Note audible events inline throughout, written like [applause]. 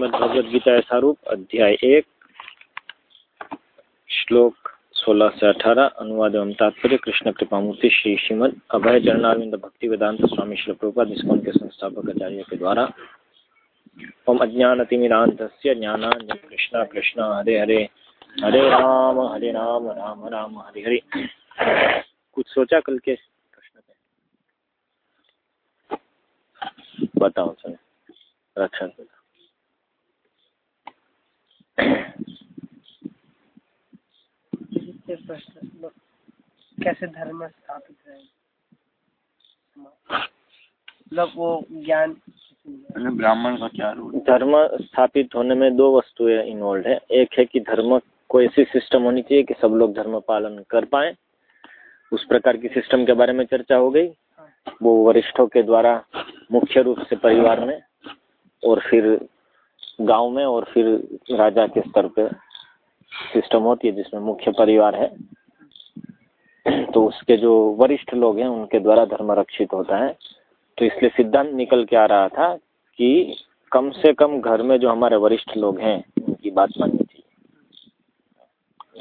श्रीमद् भगवद गीता यथारूप अध्याय एक, श्लोक सोलह से अठारह, अनुवाद एवं तात्पर्य, कृष्ण कृपामूर्ति श्री श्रीमद अभय चरणारविंद भक्ति वेदांत स्वामी श्री प्रभुपाद इसकोन के संस्थापक आचार्य के द्वारा ओम अज्ञानतिमिरांत ज्ञानांजन कृष्ण कृष्ण, हरे हरे हरे राम हरे राम राम राम, हरे हरे। कुछ सोचा कल के प्रश्न पे? बताओ सर प्रश्न कैसे धर्म स्थापित है? मतलब वो ज्ञान ब्राह्मण का क्या रोल धर्म स्थापित होने में दो वस्तुएँ इन्वॉल्व है। एक है कि धर्म को ऐसी सिस्टम होनी चाहिए कि सब लोग धर्म पालन कर पाए। उस प्रकार की सिस्टम के बारे में चर्चा हो गई। वो वरिष्ठों के द्वारा मुख्य रूप से परिवार में और फिर गाँव में और फिर राजा के स्तर पे सिस्टम होती है, जिसमें मुख्य परिवार है। तो उसके जो वरिष्ठ लोग हैं, उनके द्वारा धर्म रक्षित होता है। तो इसलिए सिद्धांत निकल के आ रहा था कि कम से कम घर में जो हमारे वरिष्ठ लोग हैं, उनकी बात माननी चाहिए।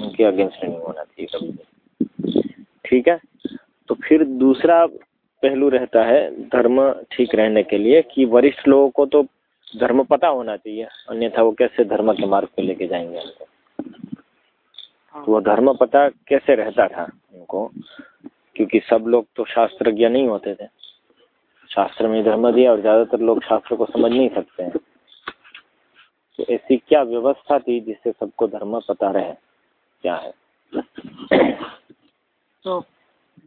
उनके अगेंस्ट नहीं होना चाहिए कभी ठीक है? तो फिर दूसरा पहलू रहता है धर्म ठीक रहने के लिए कि वरिष्ठ लोगों को तो धर्म पता होना चाहिए। अन्यथा वो कैसे धर्म के मार्ग पे लेके जाएँगे उनको तो वो धर्म पता कैसे रहता था उनको क्योंकि सब लोग तो शास्त्रज्ञ नहीं होते थे। शास्त्र में धर्म दिया और ज़्यादातर लोग शास्त्र को समझ नहीं सकते हैं। तो ऐसी क्या व्यवस्था थी जिससे सबको धर्म पता रहे? क्या है? तो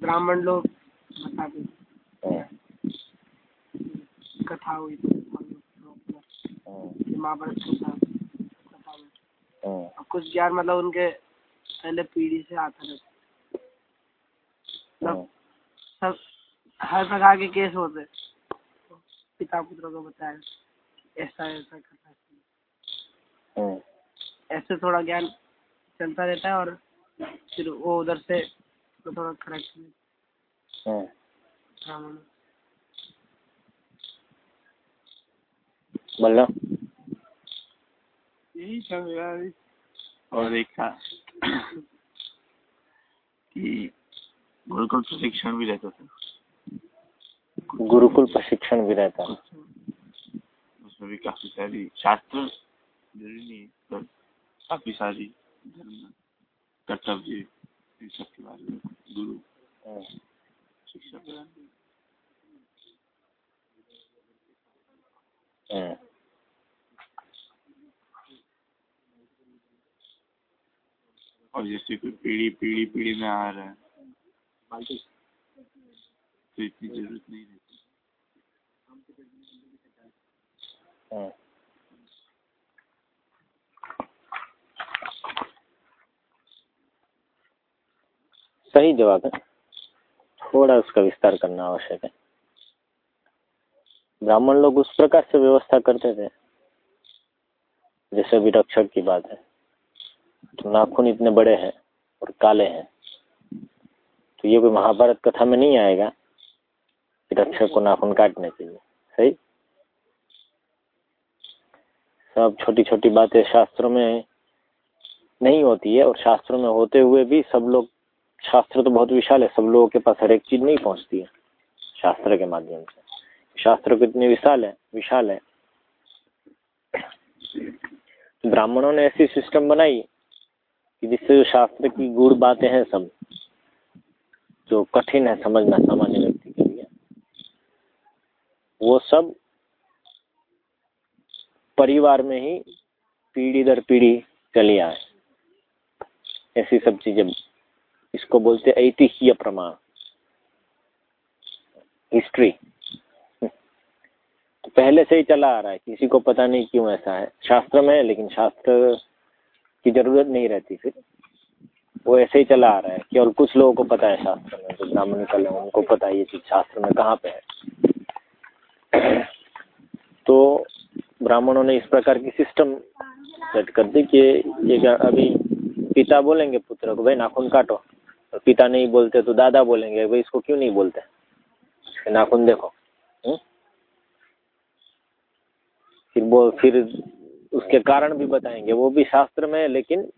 ब्राह्मण लोग बताते कथा हुई महाभारत कथा में और कुछ ज्ञान मतलब उनके पहले पीढ़ी से आता रहता सब सब हर प्रकार के केस होते पिता पुत्र को बताया ऐसा ऐसा कथा ऐसे थोड़ा ज्ञान चलता रहता है और फिर वो उधर से तो थोड़ा करेक्ट ब्राह्मण बोलो। यही सब यार और था कि गुरुकुल प्रशिक्षण भी रहता था। गुरुकुल प्रशिक्षण भी रहता उसमें भी काफ़ी सारी शास्त्र ज़रूरी नहीं पर काफ़ी सारी धर्म कर्तव्य इन सब के बारे में गुरु शिक्षा प्रदान और जैसे कोई पीढ़ी पीढ़ी पीढ़ी में आ रहा है। तो इतनी ज़रूरत नहीं रहती। सही जवाब है। थोड़ा उसका विस्तार करना आवश्यक है। ब्राह्मण लोग उस प्रकार से व्यवस्था करते थे, जैसे अभी रक्षक की बात है। नाखून इतने बड़े हैं और काले हैं। तो ये कोई महाभारत कथा में नहीं आएगा कि रक्षक को नाखून काटने चाहिए सही? सब छोटी छोटी बातें शास्त्रों में नहीं होती है और शास्त्रों में होते हुए भी सब लोग, शास्त्र तो बहुत विशाल है, सब लोगों के पास हर एक चीज़ नहीं पहुँचती है शास्त्र के माध्यम से। शास्त्र कितनी विशाल है विशाल है। ब्राह्मणों ने ऐसी सिस्टम बनाई जिससे शास्त्र की गुड़ बातें हैं सब, जो कठिन है समझना सामान्य व्यक्ति के लिए, वो सब परिवार में ही पीढ़ी दर पीढ़ी चली आए। ऐसी सब चीज़ें इसको बोलते ऐतिह्य प्रमाण। हिस्ट्री। तो पहले से ही चला आ रहा है, किसी को पता नहीं क्यों ऐसा है। शास्त्र में है, लेकिन शास्त्र की ज़रूरत नहीं रहती फिर। वो ऐसे ही चला आ रहा है केवल कुछ लोगों को पता है शास्त्र में, जो ब्राह्मण कल है, उनको पता है ये चीज़ शास्त्र में कहाँ पे है। [clears throat] तो ब्राह्मणों ने इस प्रकार की सिस्टम सेट कर दी कि ये अभी पिता बोलेंगे पुत्र को, भाई, नाखून काटो। और पिता नहीं बोलते तो दादा बोलेंगे, भाई, इसको क्यों नहीं बोलते? नाखून देखो। हुँ? फिर वो फिर उसके कारण भी बताएँगे, वो भी शास्त्र में है लेकिन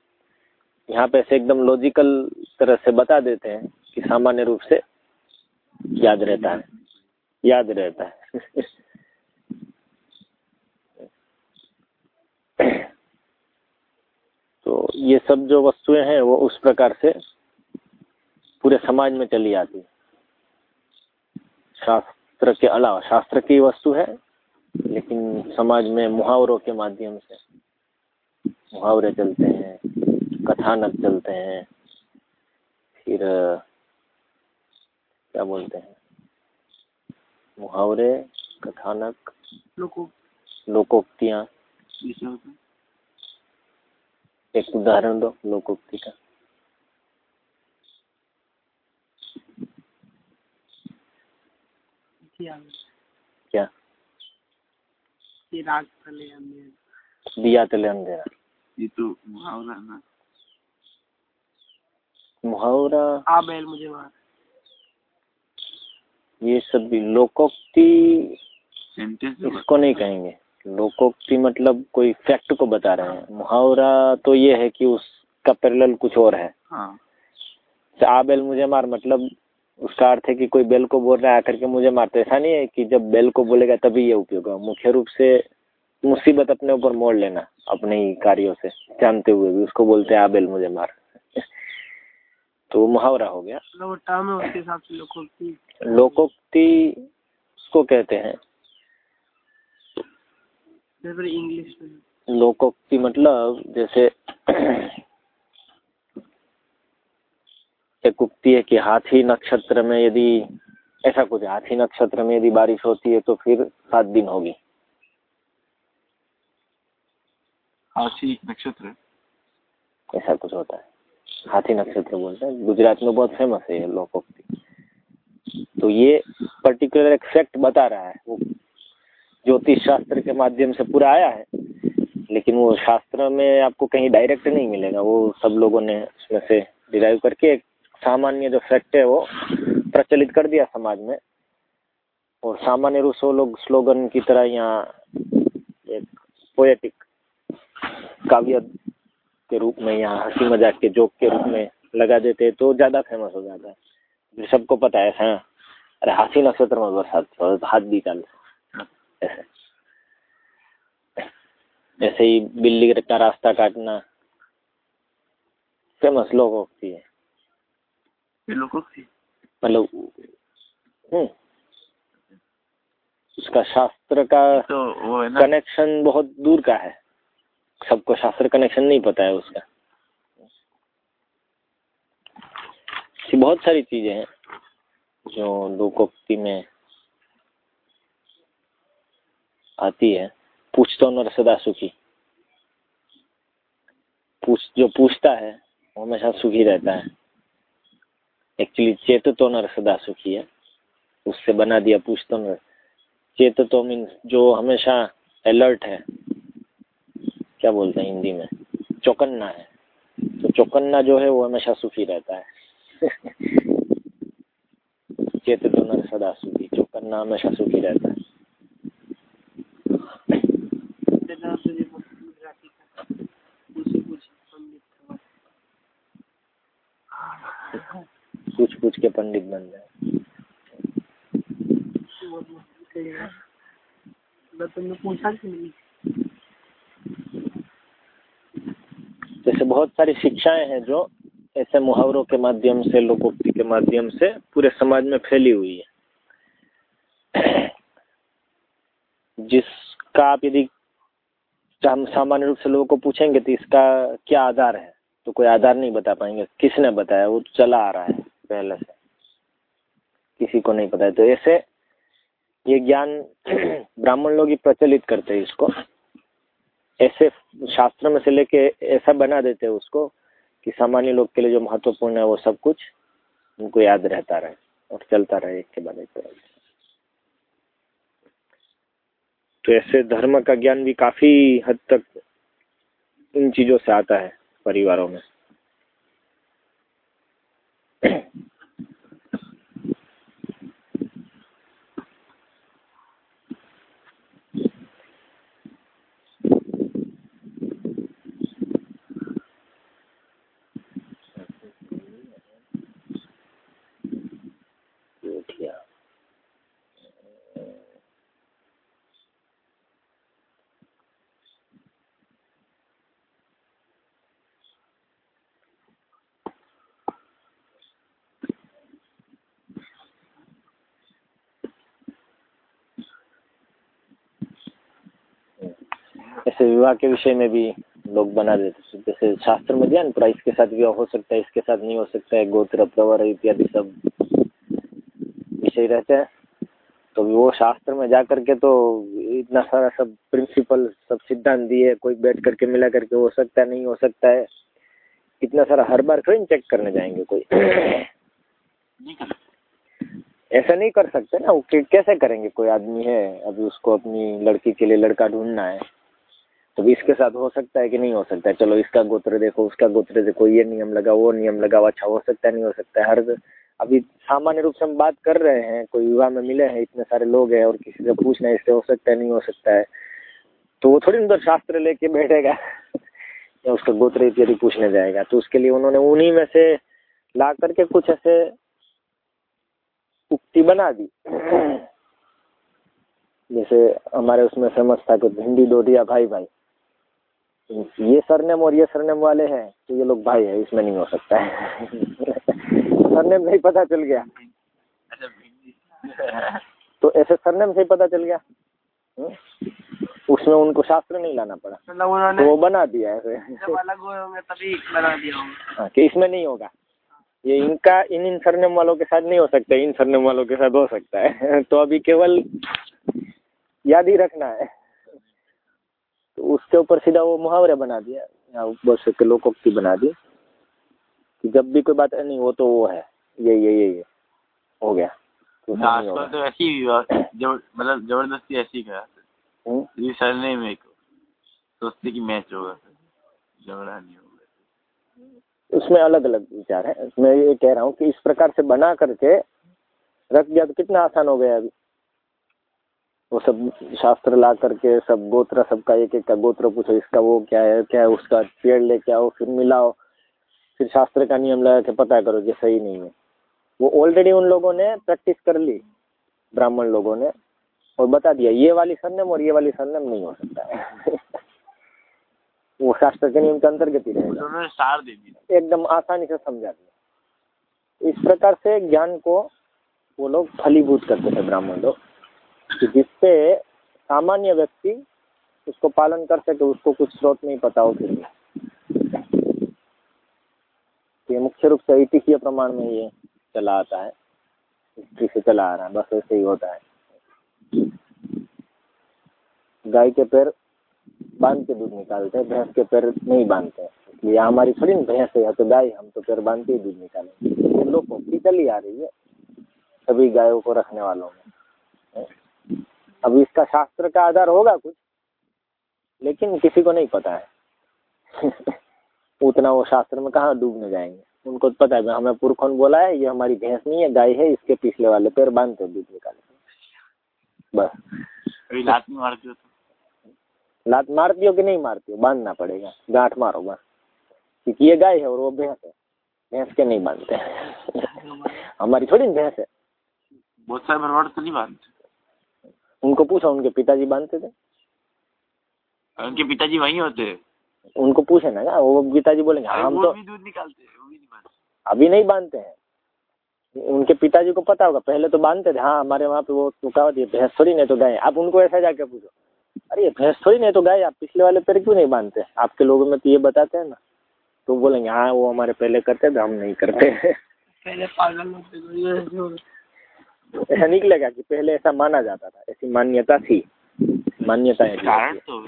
यहाँ पे ऐसे एकदम लॉजिकल तरह से बता देते हैं कि सामान्य रूप से याद रहता है। याद रहता है। तो ये सब जो वस्तुएँ हैं, वो उस प्रकार से पूरे समाज में चली आती शास्त्र के अलावा, शास्त्र की वस्तु है लेकिन समाज में मुहावरों के माध्यम से, मुहावरे चलते हैं, कथानक चलते हैं, फिर, क्या बोलते हैं? मुहावरे, कथानक, लोकोक्तियाँ। एक उदाहरण दो, लोकोक्ति का। किया? तले हमने। दिया तले अंधेरा ये तो मुहावरा ना। मुहावरा? आ बैल मुझे मार। ये सब भी लोकोक्ति इसको नहीं कहेंगे। लोकोक्ति मतलब कोई फैक्ट को बता रहे हैं। मुहावरा तो ये है कि उसका पैरेलल कुछ और है। हाँ। आबेल मुझे मार मतलब उसका अर्थ है कि कोई बैल को बोल रहा है आकर के मुझे मारते ऐसा नहीं है कि जब बैल को बोलेगा तभी ये उपयोग होगा। मुख्य रूप से मुसीबत अपने ऊपर मोड़ लेना अपने ही कार्यों से जानते हुए भी। उसको बोलते हैं आ बैल मुझे मार। [laughs] तो मुहावरा हो गया। मतलब की लोकोक्ति। उसको कहते हैं। इंग्लिश में। लोकोक्ति मतलब जैसे [clears throat] एक उक्ति है कि हाथी नक्षत्र में यदि ऐसा कुछ हाथी नक्षत्र में यदि बारिश होती है तो फिर सात दिन होगी। हाथी नक्षत्र? ऐसा कुछ होता है। हाथी नक्षत्र बोलते हैं। गुजरात में बहुत फ़ेमस है ये लोकोक्ति तो ये पर्टिकुलर एक फैक्ट बता रहा है। वो ज्योतिष शास्त्र के माध्यम से पूरा आया है लेकिन वो शास्त्र में आपको कहीं डायरेक्ट नहीं मिलेगा। वो सब लोगों ने उसमें से डिराइव करके एक सामान्य जो फैक्ट है वो प्रचलित कर दिया समाज में। और सामान्य रूप से लोग स्लोगन की तरह यहाँ एक पोएटिक काव्य के रूप में यहाँ हँसी मज़ाक के जोक के रूप में लगा देते तो ज़्यादा फ़ेमस हो जाता है। जो सबको पता है हाँ। अरे हाथी नक्षत्र में बरसात हाथ भी चाल। ऐसे। जैसे ही बिल्ली का रास्ता काटना। फ़ेमस लोग होती है ये मतलब हम्म। उसका शास्त्र का तो वो है ना। कनेक्शन बहुत दूर का है। सबको शास्त्र कनेक्शन नहीं पता है उसका। बहुत सारी चीज़ें हैं जो लोकोक्ति में आती है। पूछ तो नर सदा सुखी पूछ जो पूछता है वो हमेशा सुखी रहता है। एक्चुअली चेत तो नर सदा सुखी है। उससे बना दिया पूछ तो नर चेत तो मीन्स जो हमेशा अलर्ट है। क्या बोलते हैं हिंदी में? चौकन्ना है। तो चौकन्ना जो है वो हमेशा सुखी रहता है। [laughs] चेत तो नर सदा सुखी चौकन्ना हमेशा सुखी रहता है। से [laughs] [laughs] पूछ पूछ के पंडित बन जाए। तुमने पूछा जैसे बहुत सारी शिक्षाएँ हैं जो ऐसे मुहावरों के माध्यम से लोकोक्ति के माध्यम से पूरे समाज में फैली हुई है। जिसका आप यदि हम सामान्य रूप से लोगों को पूछेंगे तो इसका क्या आधार है? तो कोई आधार नहीं बता पाएँगे। किसने बताया? वो तो चला आ रहा है। पहले से। किसी को नहीं पता है। तो ऐसे ये ज्ञान [clears throat] ब्राह्मण लोग ही प्रचलित करते हैं इसको। ऐसे शास्त्र में से लेके ऐसा बना देते हैं उसको कि सामान्य लोग के लिए जो महत्वपूर्ण है वो सब कुछ उनको याद रहता रहे और चलता रहे एक के बाद एक तो ऐसे धर्म का ज्ञान भी काफ़ी हद तक इन चीज़ों से आता है परिवारों में। [clears throat] जैसे विवाह के विषय में भी लोग बना देते जैसे शास्त्र में दिया ना पूरा इसके साथ विवाह हो सकता है इसके साथ नहीं हो सकता है गोत्र प्रवर इत्यादि सब विषय रहते हैं। तो वो शास्त्र में जा करके तो इतना सारा सब प्रिंसिपल सब सिद्धांत दिए कोई बैठ करके मिला करके हो सकता है नहीं हो सकता है। इतना सारा हर बार थोड़ी चेक करने जाएँगे कोई। ऐसा नहीं कर सकते ना वो कैसे करेंगे? कोई आदमी है अभी उसको अपनी लड़की के लिए लड़का ढूंढना है। तो इसके साथ हो सकता है कि नहीं हो सकता है। चलो, इसका गोत्र देखो, उसका गोत्र देखो, ये नियम लगा वो नियम लगा अच्छा हो सकता है, नहीं हो सकता है। हर अभी सामान्य रूप से हम बात कर रहे हैं, कोई विवाह में मिले हैं, इतने सारे लोग हैं और किसी से पूछना है, इससे हो सकता है, नहीं हो सकता है। तो वो थोड़ी उधर शास्त्र लेके बैठेगा, या उसका गोत्र इत्यादि पूछने जाएगा। तो उसके लिए उन्होंने उन्हीं में से ला करके कुछ ऐसे उक्ति बना दी। जैसे हमारे उसमें फ़ेमस था कि भिंडी, डोडिया भाई भाई ये सरनेम और ये सरनेम वाले हैं तो ये लोग भाई है इसमें नहीं हो सकता है। [laughs] सरनेम नहीं पता चल गया। अच्छा तो ऐसे सरनेम से ही पता चल गया। हम्म? उसमें उनको शास्त्र नहीं लाना पड़ा। मतलब तो वो बना दिया ऐसे। जब अलग हुए होंगे तभी बना दिया होगा। हाँ, कि इसमें नहीं होगा। ये इनका इन इन सरनेम वालों के साथ नहीं हो सकता इन सरनेम वालों के साथ हो सकता है। [laughs] तो अभी केवल याद ही रखना है। उसके ऊपर सीधा वो मुहावरे बना दिया या बस एक लोकोक्ति बना दी कि जब भी कोई बात नहीं वो तो वो है ये ये ये ये हो गया तो आजकल तो ऐसी ही जब मतलब ज़बरदस्ती ऐसी करा? ये सरने में सोचते कि मैच होगा झगड़ा नहीं होगा। उसमें अलग अलग विचार है मैं ये कह रहा हूँ कि इस प्रकार से बना करके रख दिया तो कितना आसान हो गया अभी। वो सब शास्त्र ला करके सब गोत्र सबका एक एक का गोत्र पूछो इसका वो क्या है क्या है उसका पेड़ लेके आओ फिर मिलाओ। फिर शास्त्र का नियम लगा के पता करो कि सही नहीं है। वो ऑलरेडी उन लोगों ने प्रैक्टिस कर ली ब्राह्मण लोगों ने और बता दिया ये वाली सरनेम और ये वाली सरनेम नहीं हो सकता है। वो शास्त्र के नियम के अंतर्गत ही रहेगा एकदम आसानी से समझा दिया। इस प्रकार से ज्ञान को वो लोग फलीभूत करते थे ब्राह्मण लोग। जिससे सामान्य व्यक्ति उसको पालन कर सके, उसको कुछ स्रोत नहीं पता हो ये मुख्य रूप से ऐतिह्य प्रमाण में ये चला आता है। हिस्ट्री से चला आ रहा है, बस ऐसे ही होता है। गाय के पैर बाँध के दूध निकालते हैं, भैंस के पैर नहीं बांधते हैं। इसलिए हमारी थोड़ी ना भैंस है तो गाय, हम तो पैर बांधते ही दूध निकालेंगे। लोग की चली आ रही है, सभी गायों को रखने वालों में। अब इसका शास्त्र का आधार होगा कुछ लेकिन किसी को नहीं पता है। [laughs] उतना वो शास्त्र में कहाँ डूबने जाएँगे। उनको तो पता है हमें पुरखों बोला है ये हमारी भैंस नहीं है गाय है इसके पिछले वाले पैर बांधते दूध निकाले बस। लात मारते हो तो। लात मारती हो कि नहीं मारती हो? बांधना पड़ेगा। गांठ मारो बस। क्योंकि ये गाय है और वो भैंस है। भैंस के नहीं बांधते। [laughs] हमारी थोड़ी भैंस है। बहुत सारे तो नहीं बांधते। उनको पूछा उनके पिताजी बांधते थे। उनके पिताजी वहीं होते। हैं उनको पूछे ना क्या वो पिताजी बोलेंगे हम तो दूध निकालते हैं वो भी नहीं बांधते अभी नहीं बांधते हैं। उनके पिताजी को पता होगा पहले तो बांधते थे हाँ हमारे वहाँ पे वो रुकावट ये भैंस थोड़ी नहीं तो गाय आप उनको ऐसा जाके पूछो। अरे भैंस थोड़ी नहीं तो गाय आप पिछले वाले पैर क्यों नहीं बांधते आपके लोगों में तो ये बताते हैं ना। तो बोलेंगे हाँ वो हमारे पहले करते थे हम नहीं करते पहले पागल होते ऐसा निकलेगा कि पहले ऐसा माना जाता था ऐसी मान्यता थी। मान्यता थी कारण तो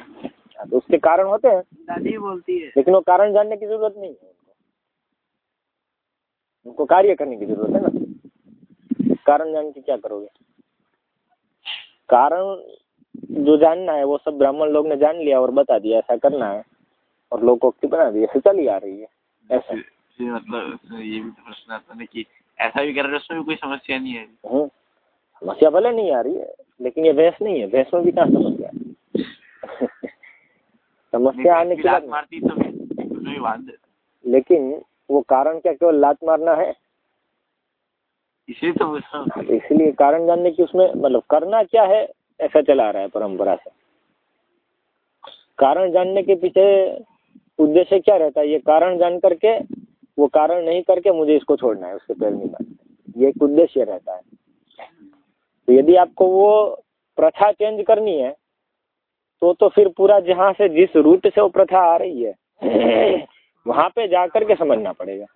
हाँ, तो उसके कारण होते हैं। दादी बोलती है। लेकिन वो कारण जानने की ज़रूरत नहीं है उनको। उनको कार्य करने की ज़रूरत है ना। कारण जान के क्या करोगे? कारण जो जानना है वो सब ब्राह्मण लोग ने जान लिया और बता दिया ऐसा करना है। और लोकोक्ति बना दी ऐसे चली आ रही है। ऐसा। मतलब ये भी तो प्रश्न आता है कि ऐसा भी कर रहे हैं उसमें भी कोई समस्या नहीं है हम्म, समस्या भले नहीं आ रही है लेकिन ये भैंस नहीं है भैंस में भी कहाँ समस्या है? [laughs] समस्या आने की लात मारती तो भी देते। लेकिन वो कारण क्या केवल लात मारना है? इसलिए तो इसलिए कारण जानने की उसमें मतलब करना क्या है ऐसा चला रहा है परंपरा से। कारण जानने के पीछे उद्देश्य क्या रहता है? ये कारण जान करके वो कारण नहीं करके मुझे इसको छोड़ना है पैर नहीं बांधना ये एक उद्देश्य रहता है। तो यदि आपको वो प्रथा चेंज करनी है तो तो फिर पूरा जहाँ से जिस रूट से वो प्रथा आ रही है, वहाँ पे जा कर के समझना पड़ेगा।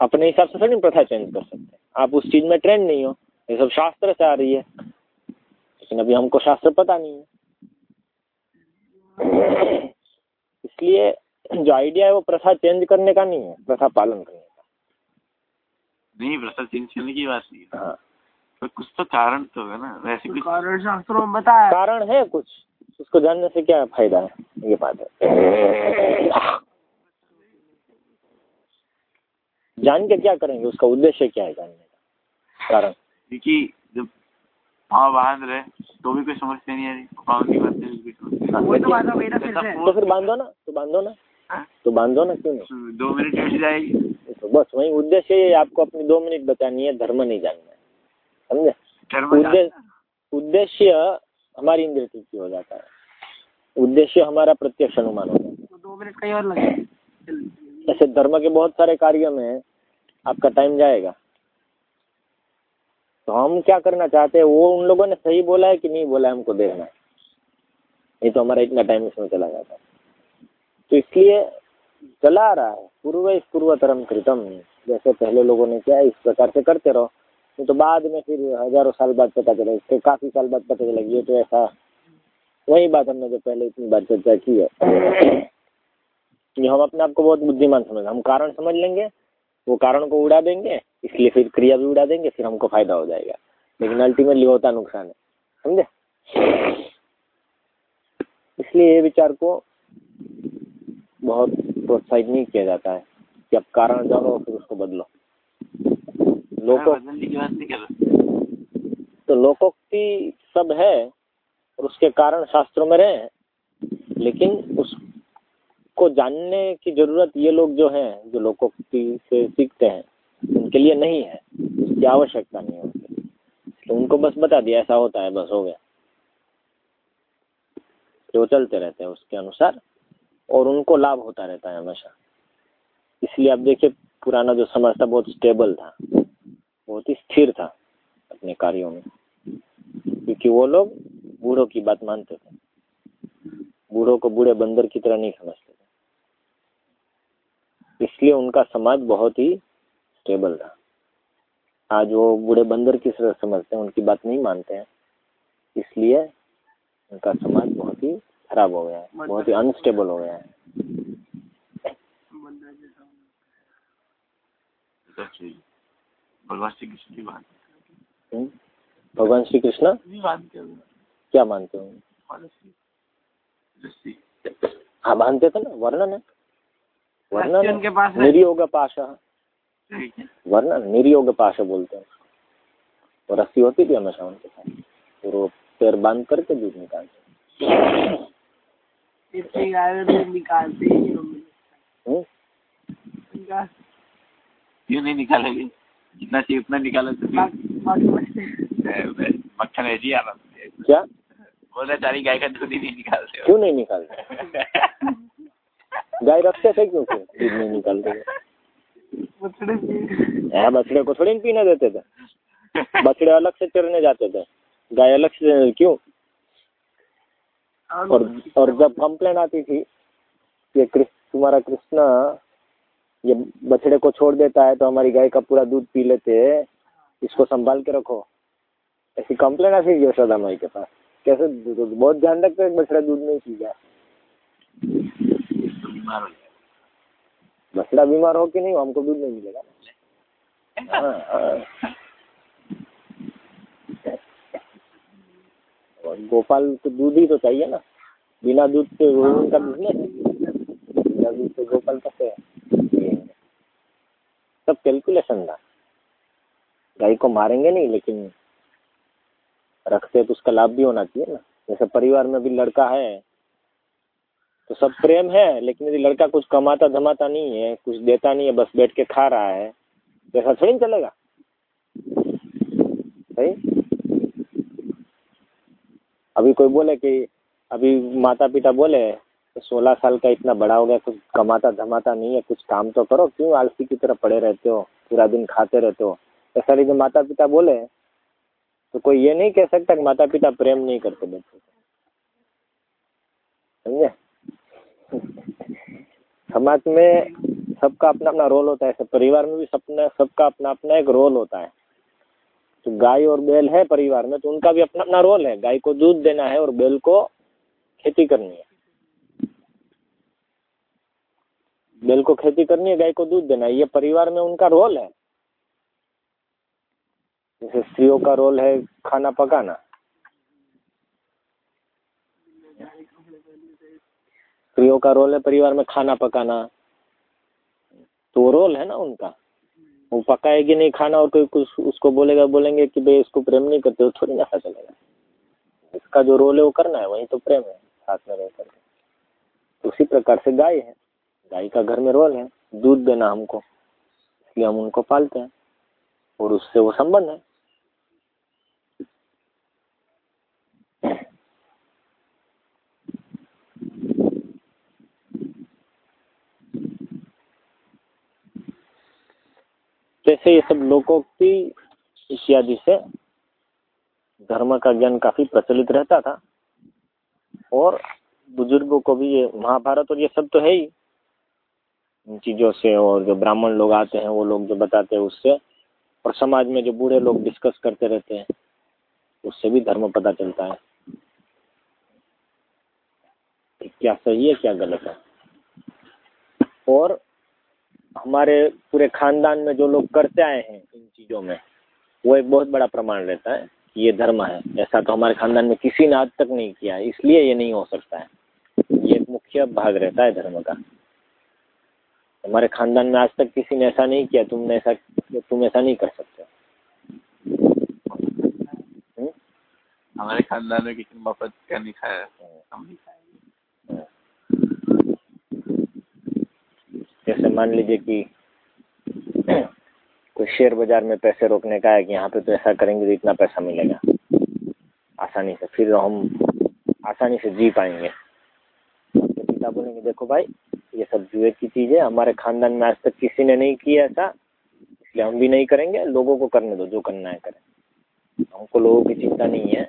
अपने हिसाब से थोड़ी प्रथा चेंज कर सकते हैं। आप उस चीज़ में ट्रेंड नहीं हो, ये सब शास्त्र से आ रही है। लेकिन अभी हमको शास्त्र पता नहीं है। इसलिए जो आइडिया है वो प्रथा चेंज करने का नहीं है प्रथा पालन करने का। नहीं प्रसाद चेंज करने की बात नहीं है। हाँ। पर कुछ तो कारण तो है ना वैसे तो कुछ कारण शास्त्रों में बताया। कारण है कुछ। उसको जानने से क्या फ़ायदा है? ये बात है। जान के क्या करेंगे? उसका उद्देश्य क्या है जानने का? कारण। क्योंकि जब पाँव बाँध रहे तो भी कोई समझते नहीं है। पाँव की बात नहीं कोई समझते हाँ, वही तो हो फिर से। तो फिर बांधो ना तो बांधो ना। हाँ? तो बांधो ना क्यों नहीं? दो मिनट जाएगी। तो बस वही उद्देश्य ये है, आपको अपनी दो मिनट बचानी है धर्म नहीं जानना है। समझे? उद्देश्य उद्देश्य हमारी इंद्र तृप्ति हो जाता है। उद्देश्य हमारा प्रत्यक्ष अनुमान हो जाता है। तो दो मिनट कहीं और लगे ऐसे धर्म के बहुत सारे कार्य में आपका टाइम जाएगा। तो हम क्या करना चाहते हैं वो उन लोगों ने सही बोला है कि नहीं बोला है हमको देखना है। नहीं तो हमारा इतना टाइम इसमें चला जाता है। तो इसलिए चला आ रहा है। पूर्व पूर्वतरम कृतम। जैसे पहले लोगों ने किया, इस प्रकार से करते रहो। नहीं तो बाद में फिर हज़ारों साल बाद पता चला फिर काफ़ी साल बाद पता चला ये तो ऐसा वही बात हमने जो पहले इतनी बार चर्चा की है। कि हम अपने आप को बहुत बुद्धिमान समझ, हम कारण समझ लेंगे, वो कारण को उड़ा देंगे, इसलिए फिर क्रिया भी उड़ा देंगे, फिर हमको फ़ायदा हो जाएगा। लेकिन अल्टीमेटली होता नुकसान है समझे? इसलिए ये विचार को बहुत प्रोत्साहित नहीं किया जाता है कि अब कारण जानो फिर उसको बदलो। कर रहा। तो लोकोक्ति सब है और उसके कारण शास्त्रों में रहे हैं लेकिन उसको जानने की ज़रूरत ये लोग जो हैं जो लोकोक्ति से सीखते हैं उनके लिए नहीं है। उसकी आवश्यकता नहीं है उनके लिए। तो उनको बस बता दिया ऐसा होता है बस हो गया। तो चलते रहते हैं उसके अनुसार। और उनको लाभ होता रहता है हमेशा। इसलिए आप देखिए, पुराना जो समाज था, बहुत स्टेबल था। बहुत ही स्थिर था अपने कार्यों में। क्योंकि वो लोग बूढ़ों की बात मानते थे। बूढ़ों को बूढ़े बंदर की तरह नहीं समझते थे। इसलिए उनका समाज बहुत ही स्टेबल था। आज वो बूढ़े बंदर की तरह समझते हैं, उनकी बात नहीं मानते हैं। इसलिए उनका समाज बहुत ही खराब हो गया है बहुत ही अनस्टेबल हो गया है सही भगवान श्री कृष्ण की बात हम्म? भगवान श्री कृष्ण नहीं बात कर क्या मानते हो? हाँ मानते थे ना वर्णन है। वर्णन पास है। निर्योग पाश वर्णन निर्योग पाश बोलते हैं। और रस्सी होती थी हमेशा उनके साथ। और वो पैर बाँध करके दूध निकालते इतनी गाय निकालते ही क्यों नहीं निकालेंगे? जितना चाहिए उतना निकालो तो मक्खन ऐसी ही आना क्या? बोला सारी गाय का दूध ही नहीं निकालते क्यों नहीं निकालते? [laughs] गाय रखते थे क्यों दूध नहीं निकालते थे। बछड़े को थोड़ी न पीने देते थे। बछड़े अलग से चरने जाते थे। गाय अलग से क्यों? और और जब कंप्लेन आती थी कि तुम्हारा कृष्णा ये बछड़े को छोड़ देता है तो हमारी गाय का पूरा दूध पी लेते हैं इसको संभाल के रखो। ऐसी कंप्लेन आती थी यशोदा माई के पास। कैसे दूध- दूध- बहुत ध्यान रखते हैं बछड़ा दूध नहीं पी जाए। तो बछड़ा बीमार हो कि नहीं हमको दूध नहीं मिलेगा। हाँ, हाँ। और गोपाल को दूध ही तो चाहिए ना। बिना दूध के वो उनका बिज़नेस बिना दूध के गोपाल कैसे? सब कैलकुलेशन था गाय को मारेंगे नहीं लेकिन रखते तो उसका लाभ भी होना चाहिए ना। जैसे परिवार में भी लड़का है तो सब प्रेम है लेकिन यदि लड़का कुछ कमाता धमाता नहीं है कुछ देता नहीं है बस बैठ के खा रहा है तो ऐसा थोड़ी चलेगा? सही? अभी कोई बोले कि अभी माता पिता बोले, सोलह साल का इतना बड़ा हो गया, कुछ कमाता धमाता नहीं है, कुछ काम तो करो। क्यों आलसी की तरह पड़े रहते हो? पूरा दिन खाते रहते हो? ऐसा यदि माता पिता बोले तो कोई ये नहीं कह सकता कि माता पिता प्रेम नहीं करते बच्चे समझे? [laughs] समाज में सबका अपना अपना रोल होता है। सब परिवार में भी सबने, सबका अपना अपना एक रोल होता है। तो गाय और बैल है परिवार में तो उनका भी अपना अपना रोल है। गाय को दूध देना है और बैल को खेती करनी है। बैल को खेती करनी है, गाय को दूध देना है। ये परिवार में उनका रोल है। जैसे स्त्रियों का रोल है खाना पकाना। स्त्रियों का रोल है परिवार में खाना पकाना। तो रोल है ना उनका। वो पकाएगी नहीं, खाना और कोई कुछ उसको बोलेगा, बोलेंगे कि भाई इसको प्रेम नहीं करते हो थोड़ी ना पता चलेगा। इसका जो रोल है वो करना है, वही तो प्रेम है साथ में रह करके। तो उसी प्रकार से गाय है। गाय का घर में रोल है, दूध देना हमको, इसलिए हम उनको पालते हैं। और उससे वो संबंध है। जैसे ये सब लोकोक्ति इत्यादि से धर्म का ज्ञान काफ़ी प्रचलित रहता था। और बुज़ुर्गों को भी ये महाभारत और ये सब तो है ही। इन चीज़ों से और जो ब्राह्मण लोग आते हैं, वो लोग जो बताते हैं उससे। और समाज में जो बूढ़े लोग डिस्कस करते रहते हैं, उससे भी धर्म पता चलता है। क्या सही है, क्या गलत है। और हमारे पूरे खानदान में जो लोग करते आए हैं इन चीज़ों में वो एक बहुत बड़ा प्रमाण रहता है कि ये धर्म है। ऐसा तो हमारे खानदान में किसी ने आज तक नहीं किया है इसलिए ये नहीं हो सकता है। ये एक मुख्य भाग रहता है धर्म का। हमारे खानदान में आज तक किसी ने ऐसा नहीं किया तुमने ऐसा तुम ऐसा नहीं कर सकते। हम्म? हमारे खानदान में किसी ने मफत का नहीं खाया हम नहीं खाएँगे जैसे मान लीजिए कि कोई शेयर बाज़ार में पैसे रोकने का है कि यहाँ पे तो ऐसा करेंगे तो इतना पैसा मिलेगा। आसानी से फिर हम आसानी से जी पाएँगे। आपके पिता बोलेंगे देखो भाई ये सब जुए की चीज़ है हमारे खानदान में आज तक किसी ने नहीं किया ऐसा इसलिए हम भी नहीं करेंगे लोगों को करने दो जो करना है करें। हमको लोगों की चिंता नहीं है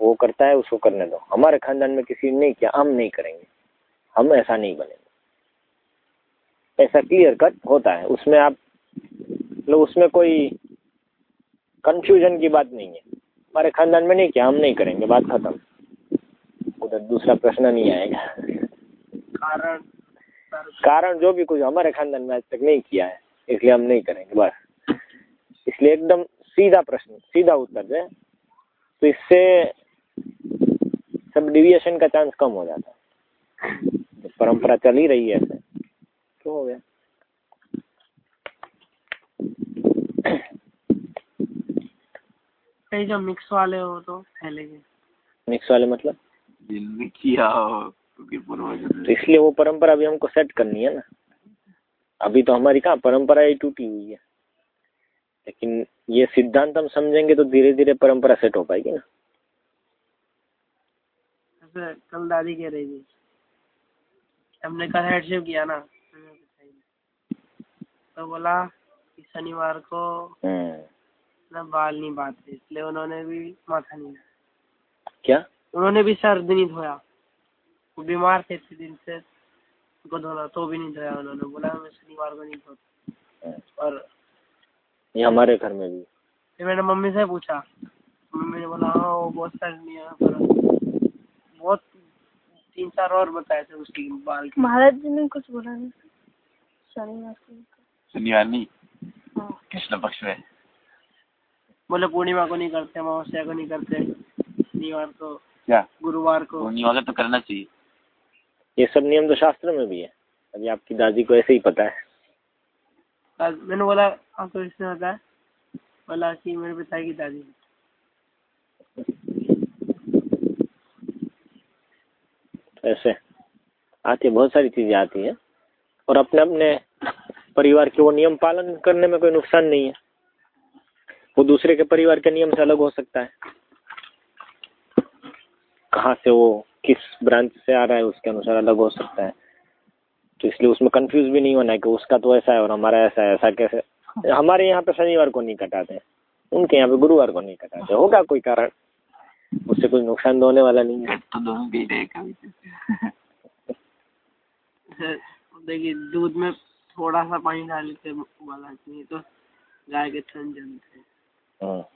वो करता है उसको करने दो। हमारे खानदान में किसी ने नहीं किया हम नहीं करेंगे। हम ऐसा नहीं बनेंगे। ऐसा क्लियर कट होता है। उसमें आप मतलब उसमें कोई कंफ्यूजन की बात नहीं है। हमारे खानदान में नहीं किया हम नहीं करेंगे बात खत्म। उधर दूसरा प्रश्न नहीं आएगा। कारण कारण जो भी कुछ हमारे खानदान में आज तक नहीं किया है इसलिए हम नहीं करेंगे बस। इसलिए एकदम सीधा प्रश्न सीधा उत्तर है। तो इससे सब डिविएशन का चांस कम हो जाता है। परंपरा चल ही रही है। तो हो गया कई जो मिक्स वाले हो तो फैलेंगे मिक्स वाले मतलब? जिनने किया हो क्योंकि पूर्वजों तो इसलिए वो परंपरा भी हमको सेट करनी है ना। अभी तो हमारी कहाँ परंपरा ही टूटी हुई है। लेकिन ये सिद्धांत हम समझेंगे तो धीरे धीरे परंपरा सेट हो पाएगी ना। कल दादी कह रही थी। हमने कल हेडशिप किया ना। तो बोला कि शनिवार को हम्म, ना बाल नहीं बांधते इसलिए उन्होंने भी माथा नहीं क्या? उन्होंने भी सर नहीं धोया। वो बीमार थे इतने दिन से उनको धोना तो भी नहीं धोया उन्होंने। बोला मैं शनिवार को नहीं धोता। हम्म, और ये हमारे घर में भी। फिर मैंने मम्मी से पूछा। मम्मी ने बोला हाँ वो बहुत सर नहीं है पर बहुत तीन चार और बताए थे उसकी बाल महाराज जी ने कुछ बोला नहीं। शनिवार को। शनिवार हाँ। कृष्ण पक्ष में। बोले पूर्णिमा को नहीं करते अमावस्या को नहीं करते। शनिवार को क्या? गुरुवार को। पूर्णिमा का तो करना चाहिए। ये सब नियम तो शास्त्र में भी है। अभी आपकी दादी को ऐसे ही पता है। मैंने बोला आपको इसने बताया? बोला कि मेरे पिता की दादी। ऐसे। आती है बहुत सारी चीज़ें आती हैं। और अपने अपने परिवार के वो नियम पालन करने में कोई नुकसान नहीं है। वो दूसरे के परिवार के नियम से अलग हो सकता है। कहाँ से वो किस ब्रांच से आ रहा है उसके अनुसार अलग हो सकता है। तो इसलिए उसमें कंफ्यूज भी नहीं होना है कि उसका तो ऐसा है और हमारा ऐसा है ऐसा कैसे हमारे यहाँ पे शनिवार को नहीं कटाते। उनके यहाँ पे गुरुवार को नहीं कटाते। होगा कोई कारण? उससे कोई नुकसान तो होने वाला नहीं है। तो दोनों ही। रहेगा देखिए दूध में थोड़ा सा पानी डाल के उबाला नहीं तो गाय के थन जलते हैं। हाँ।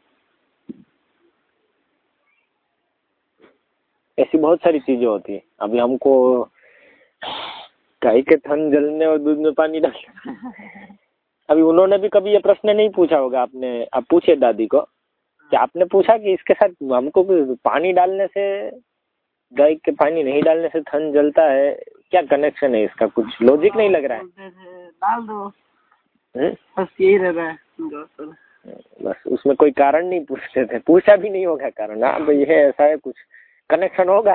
ऐसी बहुत सारी चीज़ें होती है। अभी हमको गाय के थन जलने और दूध में पानी डालने [laughs] अभी उन्होंने भी कभी ये प्रश्न नहीं पूछा होगा आपने आप पूछिए दादी को। कि आपने पूछा कि इसके साथ हमको पानी डालने से गाय के पानी नहीं डालने से थन जलता है? क्या कनेक्शन है इसका? कुछ लॉजिक नहीं लग रहा है? डाल दो। हम्म? बस यही रह रहा है बस उसमें कोई कारण नहीं पूछते थे। पूछा भी नहीं होगा कारण। हाँ भाई है ऐसा है कुछ कनेक्शन होगा?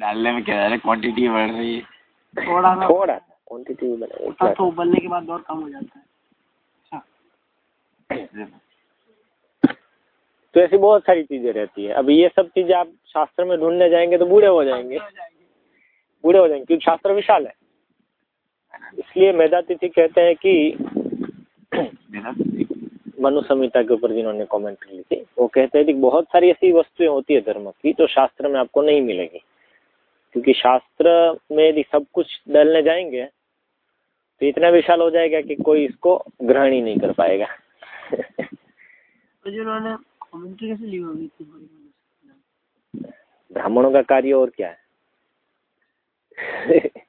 डालने में क्या है? क्वांटिटी बढ़ रही है। थोड़ा सा थोड़ा क्वांटिटी हाँ, तो उबलने के बाद और कम हो जाता है। तो ऐसी बहुत सारी चीज़ें रहती है। अभी ये सब चीज़ें आप शास्त्र में ढूँढने जाएँगे तो बूढ़े हो जाएँगे। बूढ़े हो जाएँगे क्योंकि शास्त्र विशाल है। इसलिए मेधातिथि कहते हैं कि मनु संहिता के ऊपर जिन्होंने कमेंट की थी वो कहते हैं कि बहुत सारी ऐसी वस्तुएँ होती है धर्म की जो शास्त्र में आपको नहीं मिलेगी। क्योंकि शास्त्र में यदि सब कुछ डालने जाएँगे तो इतना विशाल हो जाएगा कि कोई इसको ग्रहण ही नहीं कर पाएगा। [laughs] तो ब्राह्मणों का कार्य और क्या है लिखना एक स्कूल को लेके [laughs]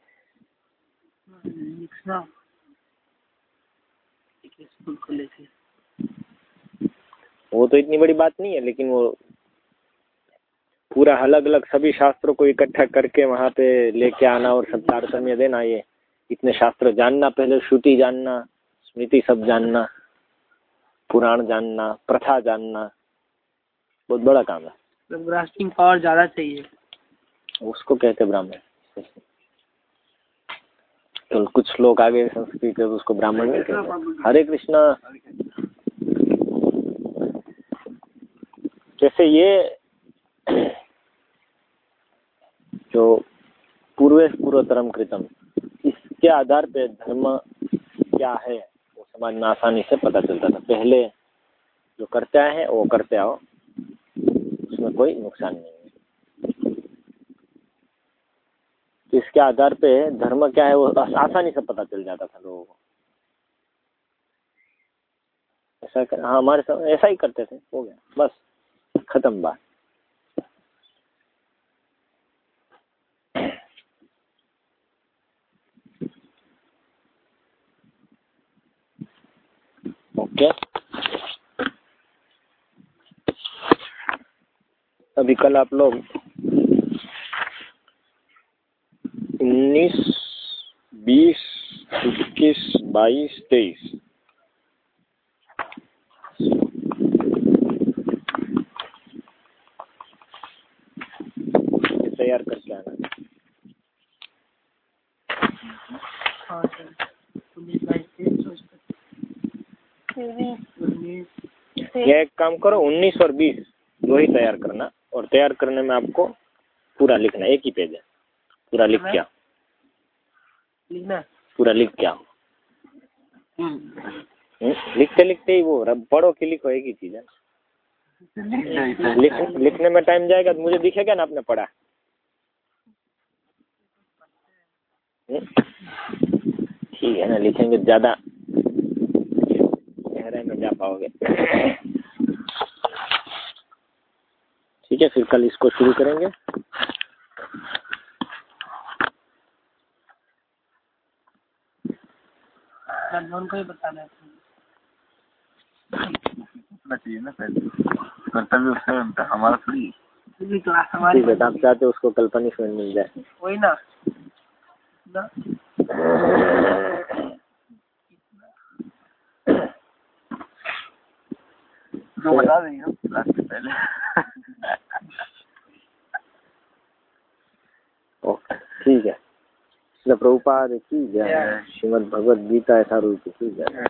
वो तो इतनी बड़ी बात नहीं है लेकिन वो पूरा अलग अलग सभी शास्त्रों को इकट्ठा करके वहाँ पे लेके आना और सब तारतम्य देना ये इतने शास्त्र जानना पहले श्रुति जानना स्मृति सब जानना पुराण जानना प्रथा जानना बहुत बड़ा काम है। तो ग्रास्पिंग पावर ज़्यादा चाहिए। उसको कहते ब्राह्मण। तो कुछ लोग आगे संस्कृत है तो उसको ब्राह्मण नहीं कहते हरे कृष्णा। जैसे ये जो पूर्वेश पूर्वतरम कृतम इसके आधार पे धर्म क्या है वो समाज में आसानी से पता चलता था। पहले जो करते आए हैं वो करते आओ उसमें कोई नुकसान नहीं है इसके आधार पे धर्म क्या है वो आसानी से पता चल जाता था लोगों को। ऐसा कर, हाँ हमारे साथ ऐसा ही करते थे हो गया बस खत्म बात। ओके। अभी कल आप लोग उन्नीस बीस इक्कीस बाईस तेईस। तैयार करके आना। हाँ सर उन्नीस बाईस तेईस चौबीस उन्नीस ये एक काम करो उन्नीस और बीस दो ही तैयार करना और तैयार करने में आपको पूरा लिखना एक ही पेज है। पूरा लिख के आओ लिखना। पूरा लिख के आओ हम्म। हम्म, लिखते लिखते ही वो रब पढ़ो कि लिखो एक ही चीज़ है। लिख, लिखने में टाइम जाएगा तो मुझे दिखेगा ना आपने पढ़ा? हम्म? ठीक है ना लिखेंगे ज़्यादा। गहराई में जा पाओगे। ठीक है फिर कल इसको शुरू करेंगे। लॉकडाउन को ही बताना है चाहिए ना पहले कर्तव्य उससे बनता हमारा थोड़ी पूरी क्लास हमारी ठीक तो आप चाहते उसको कल पनिशमेंट मिल जाए। वही ना। ना। जो बता देंगे हम क्लास से पहले। ओके ठीक है। श्री प्रभुपाद की जय श्रीमद भगवद गीता यथारूप की जय